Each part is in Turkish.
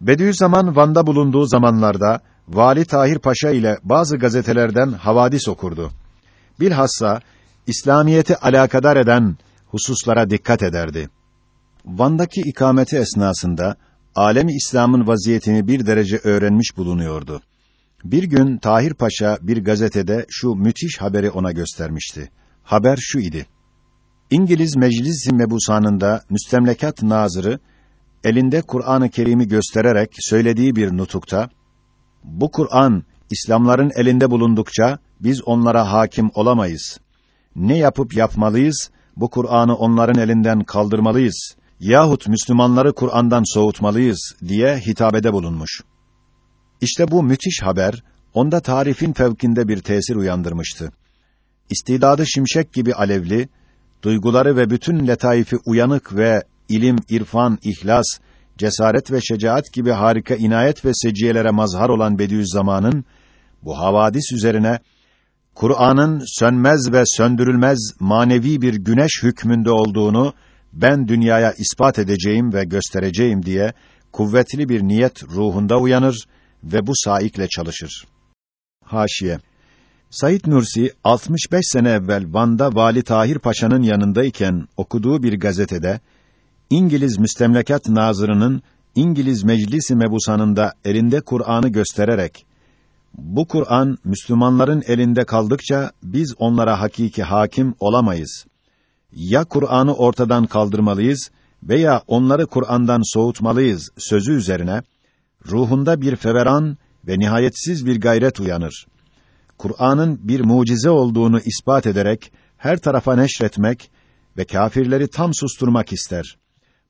Bediüzzaman Van'da bulunduğu zamanlarda Vali Tahir Paşa ile bazı gazetelerden havadis okurdu. Bilhassa İslamiyeti alakadar eden hususlara dikkat ederdi. Van'daki ikameti esnasında alemi İslam'ın vaziyetini bir derece öğrenmiş bulunuyordu. Bir gün Tahir Paşa bir gazetede şu müthiş haberi ona göstermişti. Haber şu idi. İngiliz Meclis-i Mebusanı'nda müstemlekat nazırı elinde Kur'an-ı Kerim'i göstererek söylediği bir nutukta bu Kur'an İslamların elinde bulundukça biz onlara hakim olamayız. Ne yapıp yapmalıyız? Bu Kur'an'ı onların elinden kaldırmalıyız yahut Müslümanları Kur'an'dan soğutmalıyız diye hitabede bulunmuş. İşte bu müthiş haber onda tarifin fevkinde bir tesir uyandırmıştı. İstidadı şimşek gibi alevli, duyguları ve bütün letaifi uyanık ve ilim, irfan, ihlas, cesaret ve şecaat gibi harika inayet ve seciyelere mazhar olan Bediüzzaman'ın bu havadis üzerine Kur'an'ın sönmez ve söndürülmez manevi bir güneş hükmünde olduğunu ben dünyaya ispat edeceğim ve göstereceğim diye kuvvetli bir niyet ruhunda uyanır ve bu saikle çalışır. Haşiye Said Nursi 65 sene evvel Van'da Vali Tahir Paşa'nın yanındayken okuduğu bir gazetede İngiliz Müstemlekat Nazırı'nın İngiliz Meclisi Mebusanı'nda elinde Kur'an'ı göstererek bu Kur'an Müslümanların elinde kaldıkça biz onlara hakiki hakim olamayız ya Kur'an'ı ortadan kaldırmalıyız veya onları Kur'an'dan soğutmalıyız sözü üzerine ruhunda bir feveran ve nihayetsiz bir gayret uyanır. Kur'an'ın bir mucize olduğunu ispat ederek her tarafa neşretmek ve kâfirleri tam susturmak ister.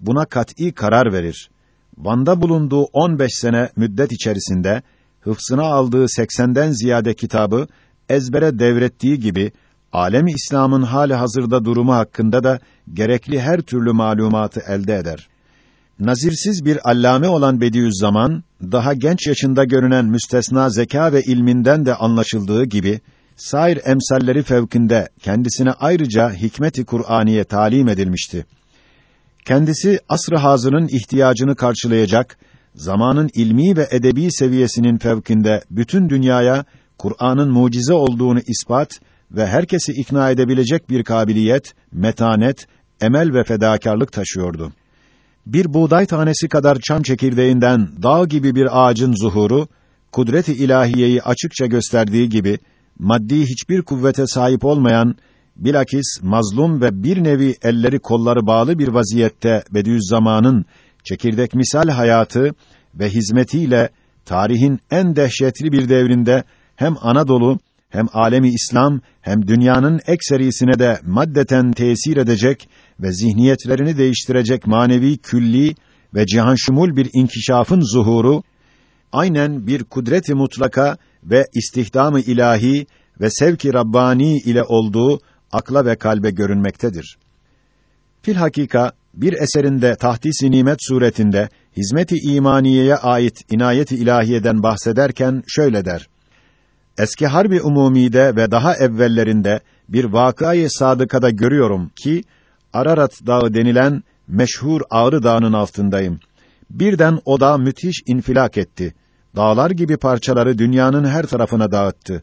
Buna kat'î karar verir. Van'da bulunduğu 15 sene müddet içerisinde hıfsına aldığı 80'den ziyade kitabı ezbere devrettiği gibi alemi İslam'ın hali hazırda durumu hakkında da gerekli her türlü malumatı elde eder. Nazirsiz bir allame olan Bediüzzaman, daha genç yaşında görünen müstesna zeka ve ilminden de anlaşıldığı gibi, sair emsalleri fevkinde kendisine ayrıca hikmeti Kur'aniye talim edilmişti. Kendisi asr-ı hazırın ihtiyacını karşılayacak, zamanın ilmi ve edebi seviyesinin fevkinde bütün dünyaya Kur'an'ın mucize olduğunu ispat ve herkesi ikna edebilecek bir kabiliyet, metanet, emel ve fedakarlık taşıyordu. Bir buğday tanesi kadar çam çekirdeğinden dağ gibi bir ağacın zuhuru, kudret-i ilahiyeyi açıkça gösterdiği gibi, maddi hiçbir kuvvete sahip olmayan, bilakis mazlum ve bir nevi elleri kolları bağlı bir vaziyette Bediüzzaman'ın çekirdek misal hayatı ve hizmetiyle tarihin en dehşetli bir devrinde hem Anadolu hem alemi İslam hem dünyanın ekserisine de maddeten tesir edecek ve zihniyetlerini değiştirecek manevi külli ve cihanşumul bir inkişafın zuhuru aynen bir kudret-i mutlaka ve istihdamı ilahi ve sevki rabbani ile olduğu akla ve kalbe görünmektedir. Fil hakika bir eserinde tahdis-i nimet suretinde hizmet-i imaniyeye ait inayet-i ilahiyeden bahsederken şöyle der: Eski harbi umumide ve daha evvellerinde bir vakayı sadıkada görüyorum ki Ararat Dağı denilen meşhur Ağrı Dağı'nın altındayım. Birden o dağ müthiş infilak etti. Dağlar gibi parçaları dünyanın her tarafına dağıttı.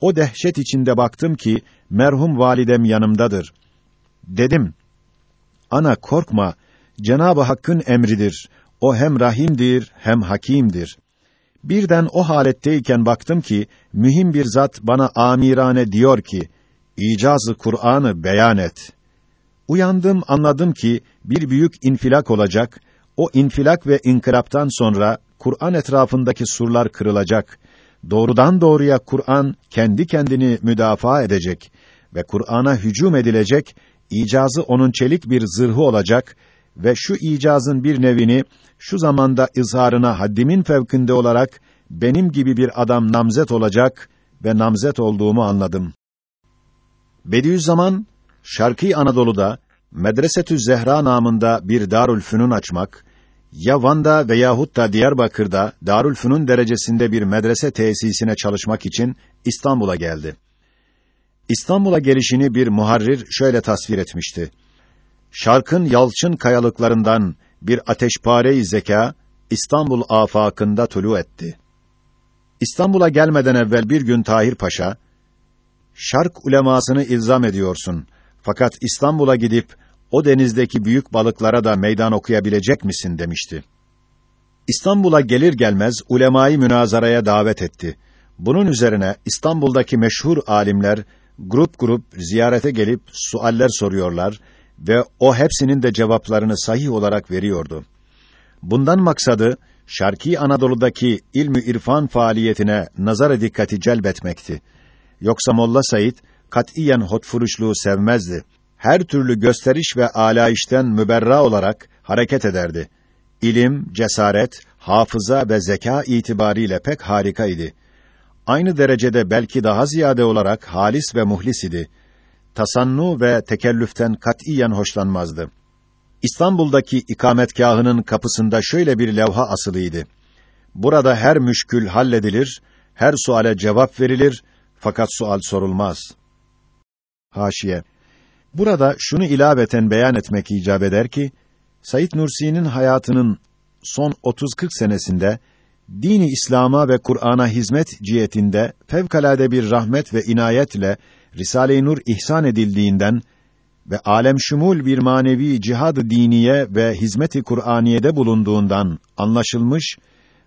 O dehşet içinde baktım ki merhum validem yanımdadır. Dedim: Ana korkma. Cenab-ı Hakk'ın emridir. O hem rahimdir hem hakimdir. Birden o haletteyken baktım ki mühim bir zat bana amirane diyor ki icazı Kur'an'ı beyan et. Uyandım, anladım ki bir büyük infilak olacak. O infilak ve inkılaptan sonra Kur'an etrafındaki surlar kırılacak. Doğrudan doğruya Kur'an kendi kendini müdafaa edecek ve Kur'an'a hücum edilecek. İcazı onun çelik bir zırhı olacak ve şu icazın bir nevini şu zamanda izharına haddimin fevkinde olarak benim gibi bir adam namzet olacak ve namzet olduğumu anladım. Bediüzzaman Şarkı Anadolu'da Medresetü Zehra namında bir Darülfünun açmak ya Van'da veyahut da Diyarbakır'da Darülfünun derecesinde bir medrese tesisine çalışmak için İstanbul'a geldi. İstanbul'a gelişini bir muharrir şöyle tasvir etmişti. Şarkın yalçın kayalıklarından bir ateşpare-i zeka İstanbul afakında tulu etti. İstanbul'a gelmeden evvel bir gün Tahir Paşa, Şark ulemasını ilzam ediyorsun. Fakat İstanbul'a gidip o denizdeki büyük balıklara da meydan okuyabilecek misin demişti. İstanbul'a gelir gelmez ulemayı münazaraya davet etti. Bunun üzerine İstanbul'daki meşhur alimler grup grup ziyarete gelip sualler soruyorlar ve o hepsinin de cevaplarını sahih olarak veriyordu. Bundan maksadı Şarkî Anadolu'daki ilmi irfan faaliyetine nazar dikkati celbetmekti. Yoksa Molla Said katiyen hotfuruşluğu sevmezdi. Her türlü gösteriş ve alayişten müberra olarak hareket ederdi. İlim, cesaret, hafıza ve zeka itibariyle pek harikaydı. Aynı derecede belki daha ziyade olarak halis ve muhlis idi. Tasannu ve tekellüften katiyen hoşlanmazdı. İstanbul'daki ikametgahının kapısında şöyle bir levha asılıydı. Burada her müşkül halledilir, her suale cevap verilir, fakat sual sorulmaz. Haşiye. Burada şunu ilaveten beyan etmek icap eder ki, Said Nursi'nin hayatının son 30-40 senesinde dini İslam'a ve Kur'an'a hizmet cihetinde fevkalade bir rahmet ve inayetle Risale-i Nur ihsan edildiğinden ve alem şumul bir manevi cihad-ı diniye ve hizmet-i Kur'aniyede bulunduğundan anlaşılmış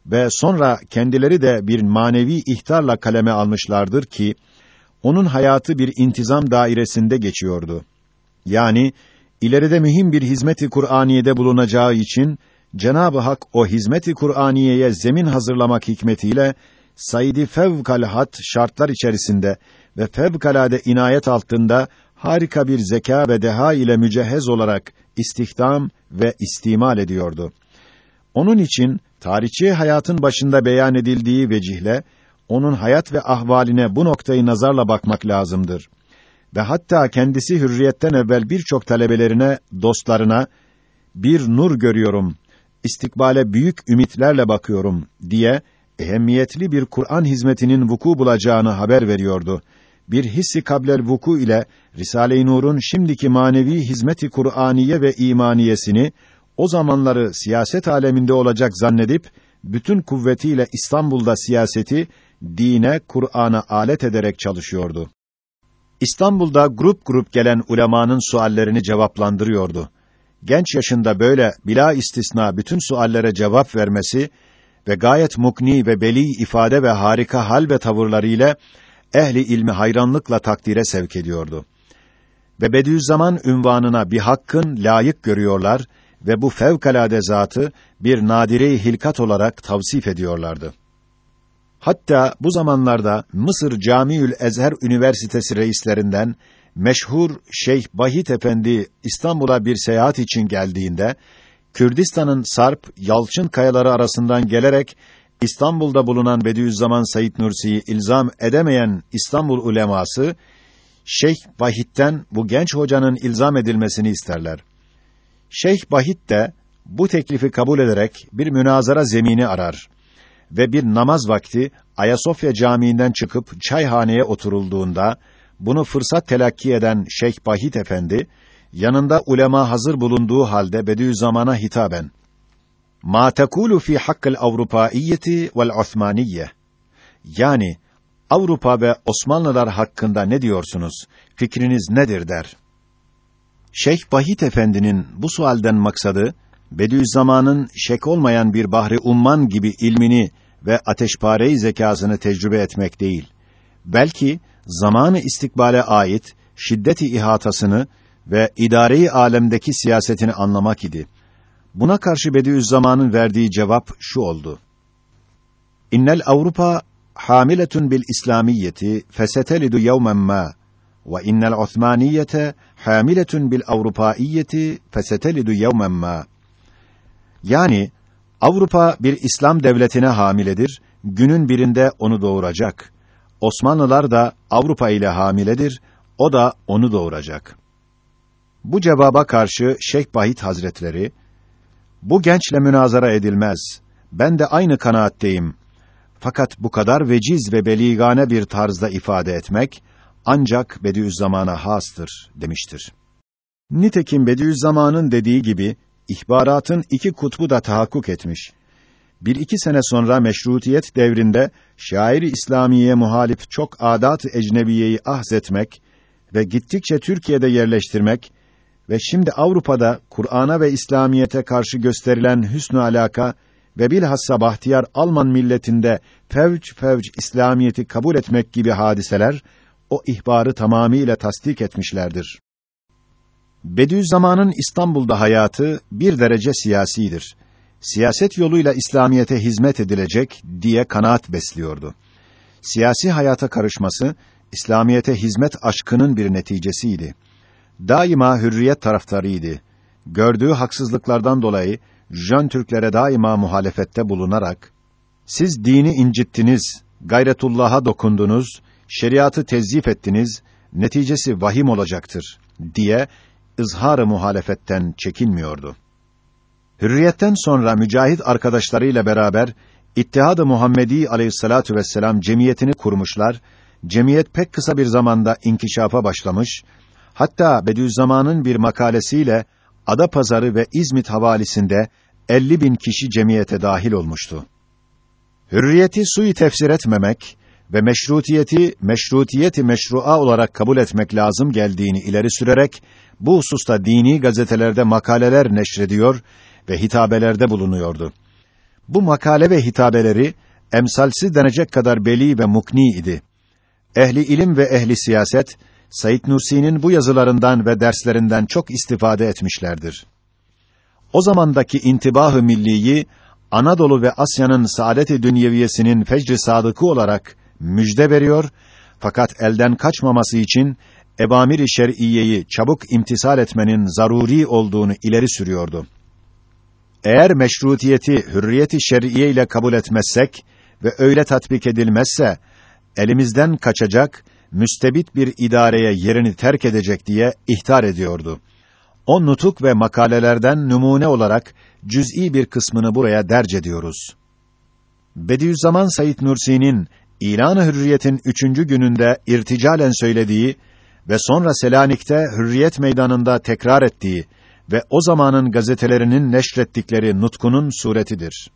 ve sonra kendileri de bir manevi ihtarla kaleme almışlardır ki onun hayatı bir intizam dairesinde geçiyordu. Yani ileride mühim bir hizmet-i Kur'aniyede bulunacağı için Cenab-ı Hak o hizmet-i Kur'aniyeye zemin hazırlamak hikmetiyle Said'i fevkalhat şartlar içerisinde ve fevkalade inayet altında harika bir zeka ve deha ile mücehhez olarak istihdam ve istimal ediyordu. Onun için tarihçi hayatın başında beyan edildiği vecihle onun hayat ve ahvaline bu noktayı nazarla bakmak lazımdır. Ve hatta kendisi hürriyetten evvel birçok talebelerine, dostlarına bir nur görüyorum, istikbale büyük ümitlerle bakıyorum diye ehemmiyetli bir Kur'an hizmetinin vuku bulacağını haber veriyordu. Bir hissi kablel vuku ile Risale-i Nur'un şimdiki manevi hizmeti Kur'aniye ve imaniyesini o zamanları siyaset aleminde olacak zannedip bütün kuvvetiyle İstanbul'da siyaseti dine, Kur'an'a alet ederek çalışıyordu. İstanbul'da grup grup gelen ulemanın suallerini cevaplandırıyordu. Genç yaşında böyle bila istisna bütün suallere cevap vermesi ve gayet mukni ve beli ifade ve harika hal ve tavırlarıyla ehli ilmi hayranlıkla takdire sevk ediyordu. Ve Bediüzzaman ünvanına bir hakkın layık görüyorlar ve bu fevkalade zatı bir nadire-i hilkat olarak tavsif ediyorlardı. Hatta bu zamanlarda Mısır Camiül Ezher Üniversitesi reislerinden meşhur Şeyh Bahit Efendi İstanbul'a bir seyahat için geldiğinde Kürdistan'ın Sarp, Yalçın kayaları arasından gelerek İstanbul'da bulunan Bediüzzaman Said Nursi'yi ilzam edemeyen İstanbul uleması Şeyh Bahit'ten bu genç hocanın ilzam edilmesini isterler. Şeyh Bahit de bu teklifi kabul ederek bir münazara zemini arar ve bir namaz vakti Ayasofya Camii'nden çıkıp çayhaneye oturulduğunda bunu fırsat telakki eden Şeyh Bahit Efendi yanında ulema hazır bulunduğu halde Bediüzzaman'a hitaben Ma tekulu fi hakkıl Avrupaiyeti vel Osmaniyye yani Avrupa ve Osmanlılar hakkında ne diyorsunuz? Fikriniz nedir der. Şeyh Bahit Efendi'nin bu sualden maksadı Bediüzzaman'ın şek olmayan bir bahri umman gibi ilmini ve ateşpare zekasını tecrübe etmek değil. Belki zamanı istikbale ait şiddeti ihatasını ve idareyi alemdeki siyasetini anlamak idi. Buna karşı Bediüzzaman'ın verdiği cevap şu oldu. İnnel Avrupa hamiletun bil İslamiyeti fesetelidu yevmen ma ve innel Osmaniyete hamiletun bil Avrupaiyeti fesetelidu yevmen ma. Yani Avrupa bir İslam devletine hamiledir, günün birinde onu doğuracak. Osmanlılar da Avrupa ile hamiledir, o da onu doğuracak. Bu cevaba karşı Şeyh Bahit Hazretleri, bu gençle münazara edilmez. Ben de aynı kanaatteyim. Fakat bu kadar veciz ve beligane bir tarzda ifade etmek, ancak Bediüzzaman'a hastır, demiştir. Nitekim Bediüzzaman'ın dediği gibi, ihbaratın iki kutbu da tahakkuk etmiş. bir iki sene sonra meşrutiyet devrinde şair İslamiye muhalif çok adat-ı ecnebiyeyi ahzetmek ve gittikçe Türkiye'de yerleştirmek ve şimdi Avrupa'da Kur'an'a ve İslamiyete karşı gösterilen hüsnü alaka ve bilhassa bahtiyar Alman milletinde fevç fevç İslamiyeti kabul etmek gibi hadiseler o ihbarı tamamiyle tasdik etmişlerdir. Bediüzzaman'ın İstanbul'da hayatı bir derece siyasidir. Siyaset yoluyla İslamiyete hizmet edilecek diye kanaat besliyordu. Siyasi hayata karışması İslamiyete hizmet aşkının bir neticesiydi. Daima hürriyet taraftarıydı. Gördüğü haksızlıklardan dolayı Jön Türklere daima muhalefette bulunarak siz dini incittiniz, gayretullah'a dokundunuz, şeriatı tezyif ettiniz, neticesi vahim olacaktır diye ızhar-ı muhalefetten çekinmiyordu. Hürriyetten sonra mücahit arkadaşlarıyla beraber İttihad-ı Muhammedi Aleyhissalatu vesselam cemiyetini kurmuşlar. Cemiyet pek kısa bir zamanda inkişafa başlamış. Hatta Bediüzzaman'ın bir makalesiyle Adapazarı ve İzmit havalisinde 50 bin kişi cemiyete dahil olmuştu. Hürriyeti sui tefsir etmemek ve meşrutiyeti meşrutiyeti meşrua olarak kabul etmek lazım geldiğini ileri sürerek bu hususta dini gazetelerde makaleler neşrediyor ve hitabelerde bulunuyordu. Bu makale ve hitabeleri emsalsiz denecek kadar beli ve mukni idi. Ehli ilim ve ehli siyaset Said Nursi'nin bu yazılarından ve derslerinden çok istifade etmişlerdir. O zamandaki intibahı milliyi Anadolu ve Asya'nın saadet-i dünyeviyesinin fecr sadıkı olarak müjde veriyor fakat elden kaçmaması için ebamir-i şer'iyeyi çabuk imtisal etmenin zaruri olduğunu ileri sürüyordu. Eğer meşrutiyeti hürriyeti şer'iye ile kabul etmezsek ve öyle tatbik edilmezse elimizden kaçacak müstebit bir idareye yerini terk edecek diye ihtar ediyordu. O nutuk ve makalelerden numune olarak cüz'i bir kısmını buraya derc ediyoruz. Bediüzzaman Said Nursi'nin İlan-ı Hürriyet'in üçüncü gününde irticalen söylediği ve sonra Selanik'te Hürriyet Meydanı'nda tekrar ettiği ve o zamanın gazetelerinin neşrettikleri nutkunun suretidir.